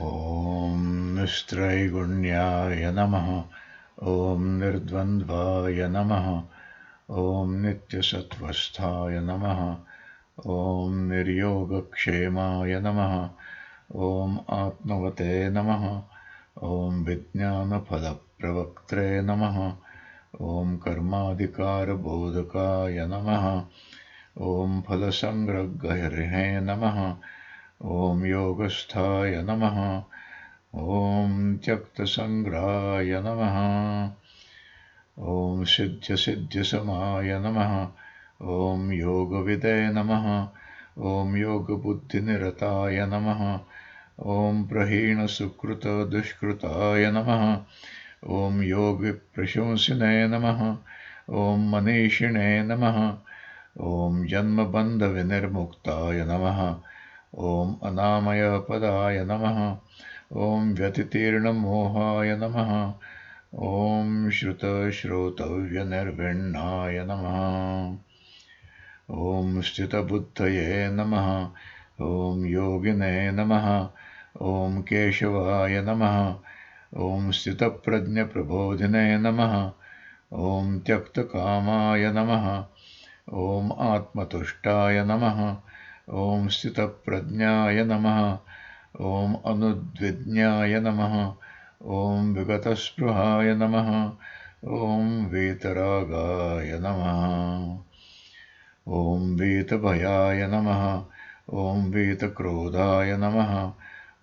ॐ निस्त्रैगुण्याय नमः। ॐ निर्द्वन्द्वाय नमः। ॐ नित्यसत्त्वस्थाय नमः। ॐ निर्योगक्षेमाय नमः। ॐ आत्मवते नमः। ॐ विज्ञानफलप्रवक्त्रे नमः। ॐ कर्माधिकारबोधकाय नमः। ॐ फलसङ्ग्रगर्हे नमः ॐ योगस्थाय नमः। ॐ त्यक्तसङ्ग्रहाय नमः। ॐ सिद्ध्यसिद्ध्यसमाय नमः। ॐ योगविदे नमः। ॐ योगबुद्धिनिरताय नमः। ॐ प्रहीणसुकृतदुष्कृताय नमः। ॐ योगिप्रशंसिने नमः। ॐ मनीषिणे नमः। ॐ जन्मबन्धविनिर्मुक्ताय नमः ॐ अनामयपदाय नमः। ॐ व्यतितीर्णमोहाय नमः। ॐ श्रुतश्रोतव्यनिर्विण्णाय नमः। ॐ स्थितबुद्धये नमः। ॐ योगिने नमः। ॐ केशवाय नमः। ॐ स्थितप्रज्ञप्रबोधिने नमः। ॐ त्यक्तकामाय नमः। ॐ आत्मतुष्टाय नमः ॐ स्थितप्रज्ञाय नमः ॐ अनुद्विज्ञाय नमः ॐ विगतस्पृहाय नमः ॐ वीतरागाय नमः ॐ वीतभयाय नमः ॐ वीतक्रोधाय नमः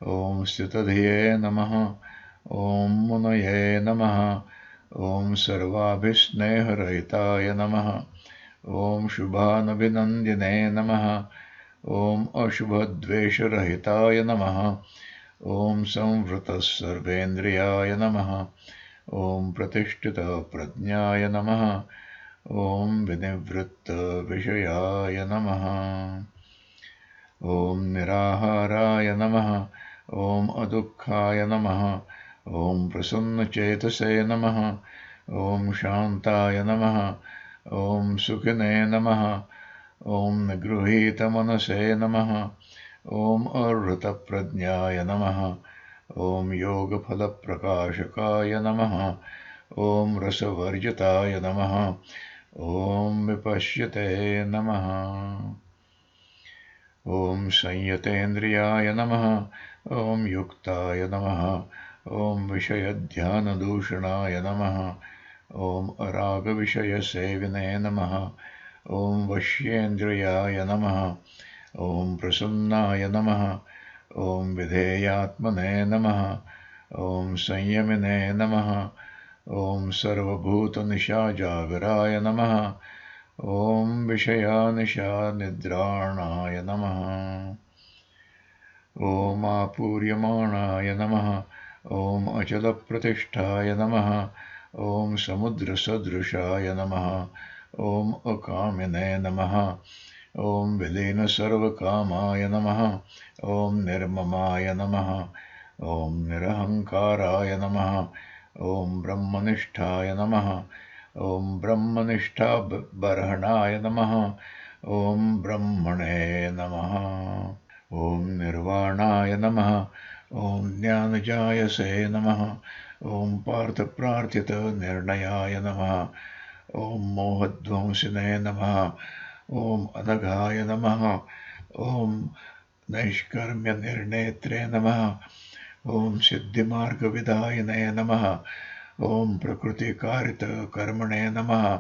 ॐ स्थितधिये नमः ॐ मुनये नमः ॐ सर्वाभिस्नेहरहिताय नमः ॐ शुभानभिनन्दिने नमः ॐ अशुभद्वेषरहिताय नमः। ॐ संवृतस्सर्वेन्द्रियाय नमः। ॐ प्रतिष्ठितप्रज्ञाय नमः। ॐ विनिवृत्तविषयाय नमः। ॐ निराहाराय नमः। ॐ अदुःखाय नमः। ॐ प्रसन्नचेतसे नमः। ॐ शान्ताय नमः। ॐ सुखिने नमः ॐ निगृहीतमनसे नमः। ॐ अहृतप्रज्ञाय नमः। ॐ योगफलप्रकाशकाय नमः। ॐ रसवर्जिताय नमः। ॐ विपश्यते नमः। ॐ संयतेन्द्रियाय नमः। ॐ युक्ताय नमः। ॐ विषयध्यानदूषणाय नमः। ॐ अरागविषयसेविने नमः ॐ वश्येन्द्रियाय नमः ॐ प्रसन्नाय नमः ॐ विधेयात्मने नमः ॐ संयमिने नमः ॐ सर्वभूतनिशाजागराय नमः ॐ विषयानिशानिद्राणाय नमः ॐ आपूर्यमाणाय नमः ॐ अचलप्रतिष्ठाय नमः ॐ समुद्रसदृशाय नमः ॐ अकामिने नमः। ॐ विलीनसर्वकामाय नमः। ॐ निर्ममाय नमः। ॐ निरहङ्काराय नमः। ॐ ब्रह्मनिष्ठाय नमः। ॐ ब्रह्मनिष्ठाबर्हणाय नमः। ॐ ब्रह्मणे नमः। ॐ निर्वाणाय नमः। ॐ ज्ञानजायसे नमः। ॐ पार्थप्रार्थितनिर्णयाय नमः ॐ मोहध्वंसिने नमः। ॐ अनघाय नमः। ॐ नैष्कर्म्यनिर्णेत्रे नमः। ॐ सिद्धिमार्गविधायिने नमः। ॐ प्रकृतिकारितकर्मणे नमः।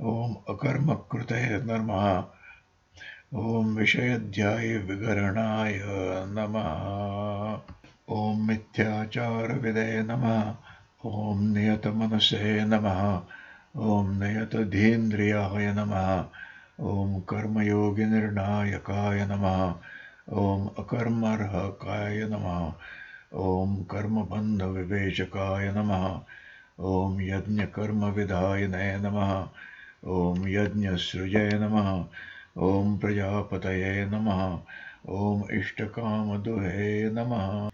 ॐ अकर्मकृते नमः। ॐ विषयध्यायविगरणाय नमः। ॐ मिथ्याचारविदे नमः। ॐ नियतमनसे नमः ॐ नयतधीन्द्रियाय नमः। ॐ कर्मयोगिनिर्णायकाय नमः। ॐ अकर्मर्हकाय नमः। ॐ कर्मबन्धविवेचकाय नमः। ॐ यज्ञकर्मविधायिने नमः। ॐ यज्ञसृजय नमः। ॐ प्रजापतये नमः। ॐ इष्टकामदुहे नमः।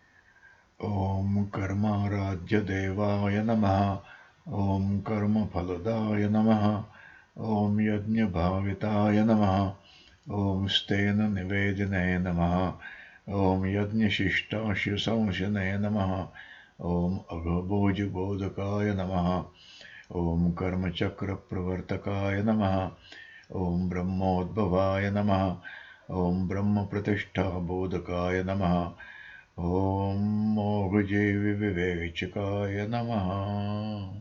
ॐ कर्माराध्यदेवाय नमः ॐ कर्मफलदाय नमः। ॐ यज्ञभाविताय नमः। ॐ स्तेन निवेदिने नमः। ॐ यज्ञशिष्टाशिसंशनय नमः। ॐ अघभोजबोधकाय नमः। ॐ कर्मचक्रप्रवर्तकाय नमः। ॐ ब्रह्मोद्भवाय नमः। ॐ ब्रह्मप्रतिष्ठाबोधकाय नमः। ॐ मोघजे विवेचकाय नमः